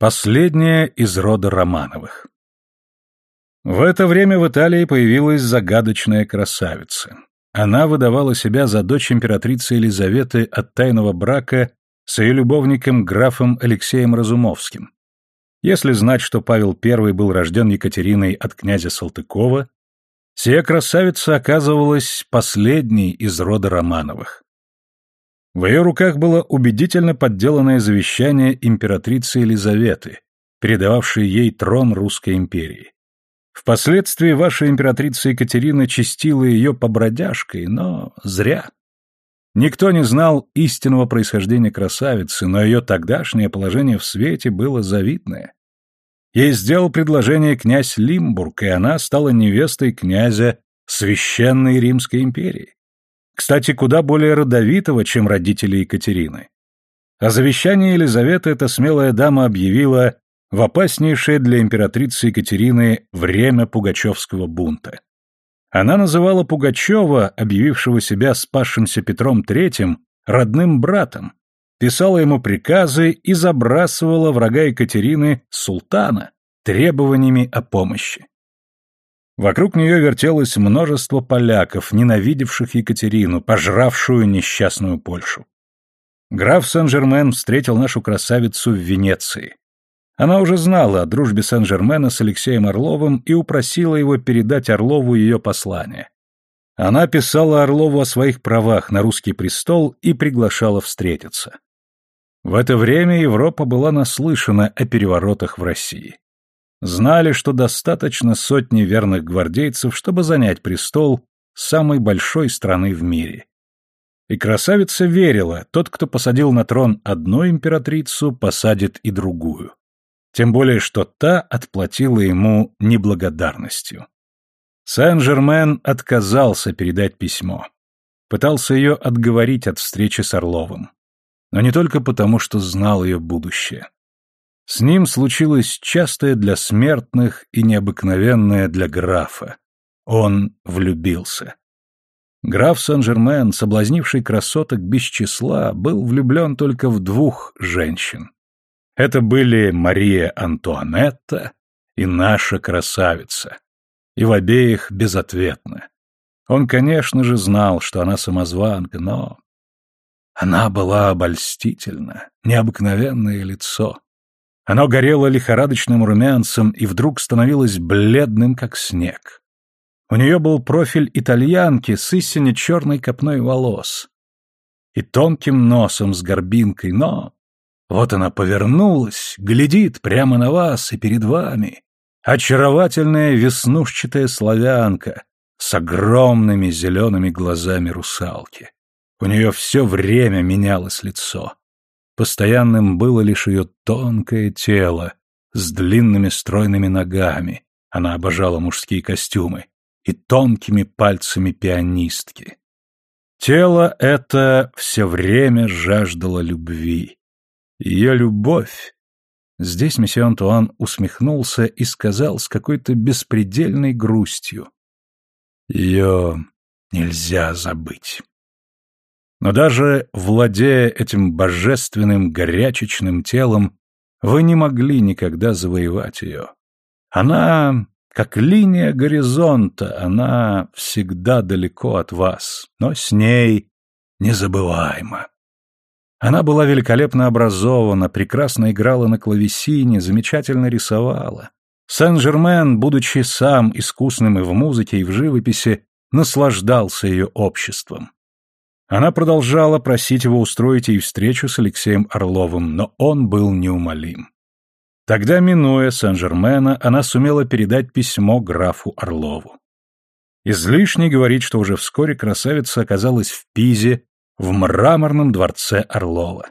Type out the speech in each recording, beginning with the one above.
Последняя из рода Романовых. В это время в Италии появилась загадочная красавица. Она выдавала себя за дочь императрицы Елизаветы от тайного брака с ее любовником графом Алексеем Разумовским. Если знать, что Павел I был рожден Екатериной от князя Салтыкова, сия красавица оказывалась последней из рода Романовых. В ее руках было убедительно подделанное завещание императрицы Елизаветы, передававшей ей трон Русской империи. Впоследствии ваша императрица Екатерина чистила ее побродяжкой, но зря. Никто не знал истинного происхождения красавицы, но ее тогдашнее положение в свете было завидное. Ей сделал предложение князь Лимбург, и она стала невестой князя Священной Римской империи. Кстати, куда более родовитого, чем родители Екатерины. О завещании Елизаветы эта смелая дама объявила в опаснейшее для императрицы Екатерины время Пугачевского бунта. Она называла Пугачева, объявившего себя спасшимся Петром III, родным братом, писала ему приказы и забрасывала врага Екатерины, султана, требованиями о помощи. Вокруг нее вертелось множество поляков, ненавидевших Екатерину, пожравшую несчастную Польшу. Граф Сен-Жермен встретил нашу красавицу в Венеции. Она уже знала о дружбе Сен-Жермена с Алексеем Орловым и упросила его передать Орлову ее послание. Она писала Орлову о своих правах на русский престол и приглашала встретиться. В это время Европа была наслышана о переворотах в России. Знали, что достаточно сотни верных гвардейцев, чтобы занять престол самой большой страны в мире. И красавица верила, тот, кто посадил на трон одну императрицу, посадит и другую. Тем более, что та отплатила ему неблагодарностью. Сен-Жермен отказался передать письмо. Пытался ее отговорить от встречи с Орловым. Но не только потому, что знал ее будущее. С ним случилось частое для смертных и необыкновенное для графа. Он влюбился. Граф Сен-Жермен, соблазнивший красоток без числа, был влюблен только в двух женщин. Это были Мария Антуанетта и наша красавица. И в обеих безответно. Он, конечно же, знал, что она самозванка, но... Она была обольстительна, необыкновенное лицо. Оно горело лихорадочным румянцем и вдруг становилось бледным, как снег. У нее был профиль итальянки с истинно черной копной волос и тонким носом с горбинкой, но вот она повернулась, глядит прямо на вас и перед вами. Очаровательная веснушчатая славянка с огромными зелеными глазами русалки. У нее все время менялось лицо. Постоянным было лишь ее тонкое тело с длинными стройными ногами. Она обожала мужские костюмы и тонкими пальцами пианистки. Тело это все время жаждало любви. Ее любовь. Здесь месье Антуан усмехнулся и сказал с какой-то беспредельной грустью. Ее нельзя забыть. Но даже владея этим божественным горячечным телом, вы не могли никогда завоевать ее. Она, как линия горизонта, она всегда далеко от вас, но с ней незабываема. Она была великолепно образована, прекрасно играла на клавесине, замечательно рисовала. Сен-Жермен, будучи сам искусным и в музыке, и в живописи, наслаждался ее обществом. Она продолжала просить его устроить ей встречу с Алексеем Орловым, но он был неумолим. Тогда, минуя Сен-Жермена, она сумела передать письмо графу Орлову. Излишне говорить, что уже вскоре красавица оказалась в Пизе в мраморном дворце Орлова.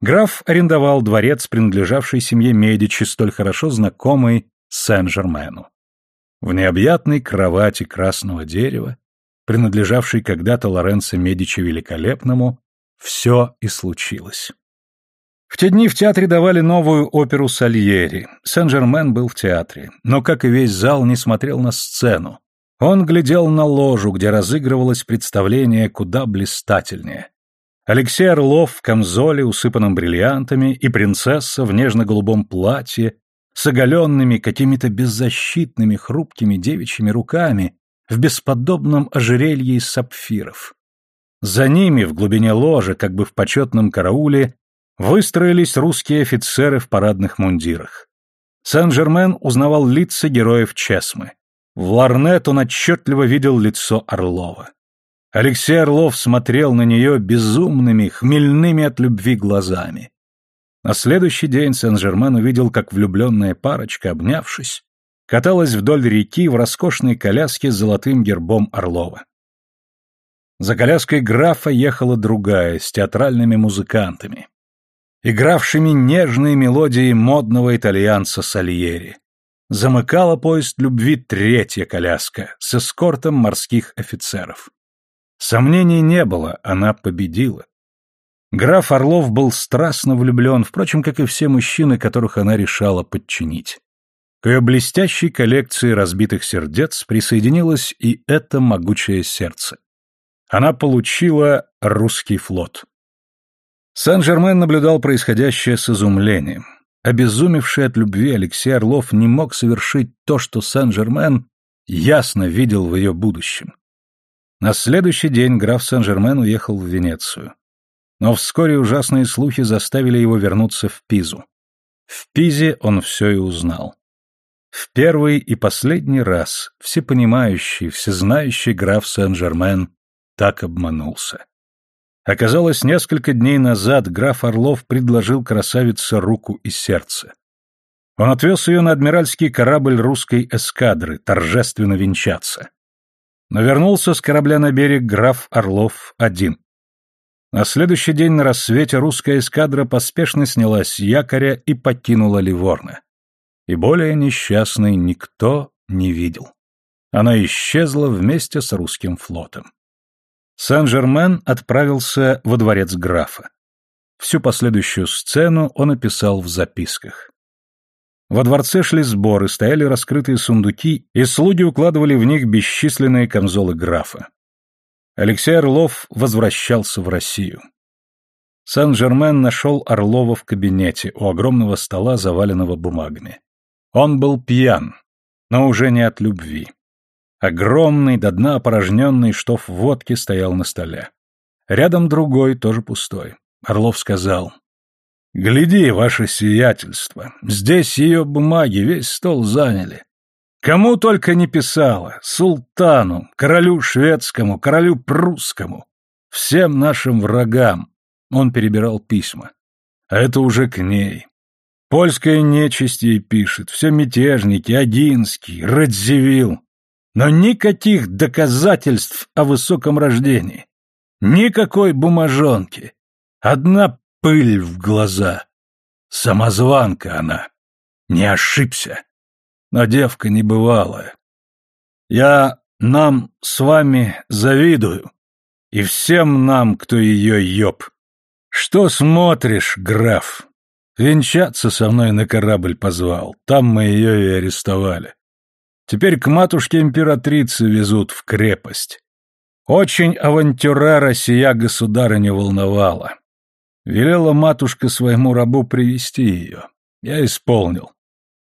Граф арендовал дворец, принадлежавший семье Медичи, столь хорошо знакомый Сен-Жермену. В необъятной кровати красного дерева, принадлежавшей когда-то Лоренцо Медичи Великолепному, все и случилось. В те дни в театре давали новую оперу Сальери. Сен-Жермен был в театре, но, как и весь зал, не смотрел на сцену, он глядел на ложу, где разыгрывалось представление куда блистательнее. Алексей Орлов в камзоле, усыпанном бриллиантами, и принцесса в нежно-голубом платье, с оголенными, какими-то беззащитными, хрупкими девичьими руками, в бесподобном ожерелье из сапфиров. За ними, в глубине ложа, как бы в почетном карауле, выстроились русские офицеры в парадных мундирах. Сен-Жермен узнавал лица героев Чесмы. В Ларнет он отчетливо видел лицо Орлова. Алексей Орлов смотрел на нее безумными, хмельными от любви глазами. На следующий день Сен-Жермен увидел, как влюбленная парочка, обнявшись, каталась вдоль реки в роскошной коляске с золотым гербом Орлова. За коляской графа ехала другая, с театральными музыкантами, игравшими нежные мелодии модного итальянца Сальери. Замыкала поезд любви третья коляска с эскортом морских офицеров. Сомнений не было, она победила. Граф Орлов был страстно влюблен, впрочем, как и все мужчины, которых она решала подчинить. К ее блестящей коллекции разбитых сердец присоединилось и это могучее сердце. Она получила русский флот. Сен-Жермен наблюдал происходящее с изумлением. Обезумевший от любви Алексей Орлов не мог совершить то, что Сен-Жермен ясно видел в ее будущем. На следующий день граф Сен-Жермен уехал в Венецию. Но вскоре ужасные слухи заставили его вернуться в Пизу. В Пизе он все и узнал. В первый и последний раз всепонимающий, всезнающий граф Сен-Жермен так обманулся. Оказалось, несколько дней назад граф Орлов предложил красавице руку и сердце. Он отвез ее на адмиральский корабль русской эскадры торжественно венчаться. Но вернулся с корабля на берег граф Орлов один. На следующий день на рассвете русская эскадра поспешно снялась с якоря и покинула Ливорно. И более несчастной никто не видел. Она исчезла вместе с русским флотом. Сен-Жермен отправился во дворец графа. Всю последующую сцену он описал в записках. Во дворце шли сборы, стояли раскрытые сундуки, и слуги укладывали в них бесчисленные камзолы графа. Алексей Орлов возвращался в Россию. Сан-Жермен нашел Орлова в кабинете у огромного стола, заваленного бумагами. Он был пьян, но уже не от любви. Огромный, до дна опорожненный штоф водки стоял на столе. Рядом другой, тоже пустой. Орлов сказал, «Гляди, ваше сиятельство, здесь ее бумаги весь стол заняли. Кому только не писала, султану, королю шведскому, королю прусскому, всем нашим врагам». Он перебирал письма. А это уже к ней. Польская нечисть ей пишет, все мятежники, Одинский, Радзивилл. Но никаких доказательств о высоком рождении. Никакой бумажонки. Одна пыль в глаза. Самозванка она. Не ошибся. Но девка небывалая. Я нам с вами завидую. И всем нам, кто ее ёб. Что смотришь, граф? Венчаться со мной на корабль позвал. Там мы ее и арестовали. Теперь к матушке императрицы везут в крепость. Очень авантюра Россия государыня волновала. Велела матушка своему рабу привести ее. Я исполнил.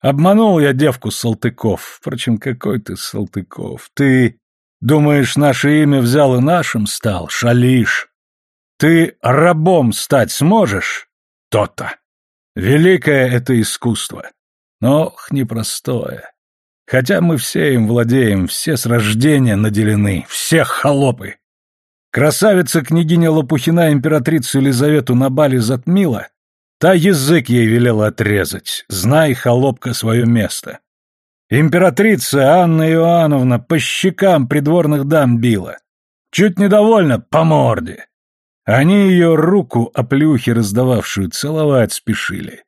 Обманул я девку Салтыков. Впрочем, какой ты Салтыков? Ты думаешь, наше имя взял и нашим стал? Шалишь. Ты рабом стать сможешь? То-то. Великое это искусство. Но ох, непростое. Хотя мы все им владеем, все с рождения наделены, все холопы. Красавица княгиня Лопухина императрицу Елизавету на бале затмила, та язык ей велела отрезать, знай, холопка, свое место. Императрица Анна Иоанновна по щекам придворных дам била. Чуть недовольна по морде. Они ее руку, оплюхи раздававшую, целовать спешили.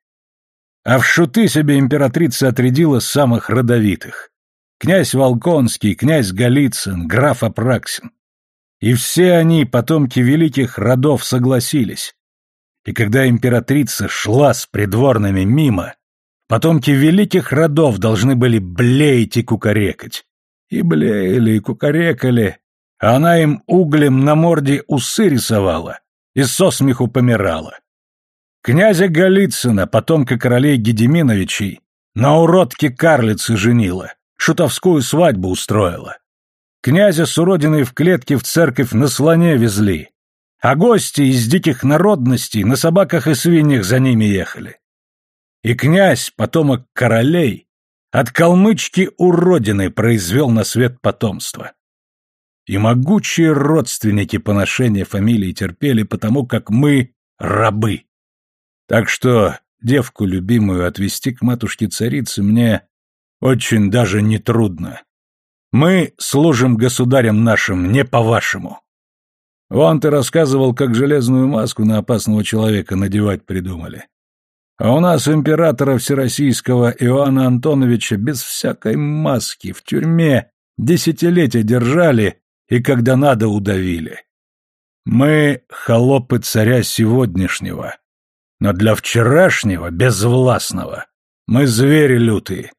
А в шуты себе императрица отрядила самых родовитых. Князь Волконский, князь Голицын, граф Апраксин. И все они, потомки великих родов, согласились. И когда императрица шла с придворными мимо, потомки великих родов должны были блеять и кукарекать. И блеяли, и кукарекали, она им углем на морде усы рисовала, и со смеху помирала. Князя Голицына, потомка королей Гедеминовичей, на уродке карлицы женила, шутовскую свадьбу устроила. Князя с уродиной в клетке в церковь на слоне везли, а гости из диких народностей на собаках и свиньях за ними ехали. И князь, потомок королей, от калмычки уродины произвел на свет потомство. И могучие родственники поношения фамилии терпели, потому как мы рабы. Так что девку любимую отвести к матушке-царице мне очень даже не трудно. Мы служим государям нашим, не по-вашему. Вон ты рассказывал, как железную маску на опасного человека надевать придумали. А у нас императора Всероссийского Иоанна Антоновича без всякой маски в тюрьме десятилетия держали и когда надо удавили. Мы холопы царя сегодняшнего, но для вчерашнего, безвластного, мы звери лютые.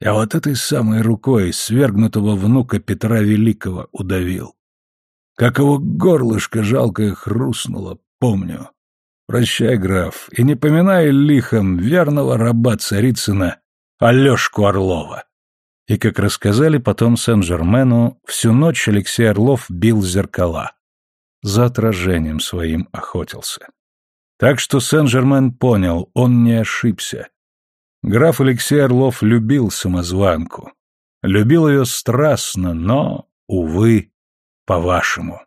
Я вот этой самой рукой свергнутого внука Петра Великого удавил. Как его горлышко жалкое хрустнуло, помню. Прощай, граф, и не поминай лихом верного раба Царицына Алешку Орлова. И, как рассказали потом Сен-Жермену, всю ночь Алексей Орлов бил зеркала. За отражением своим охотился. Так что Сен-Жермен понял, он не ошибся. Граф Алексей Орлов любил самозванку. Любил ее страстно, но, увы, по-вашему.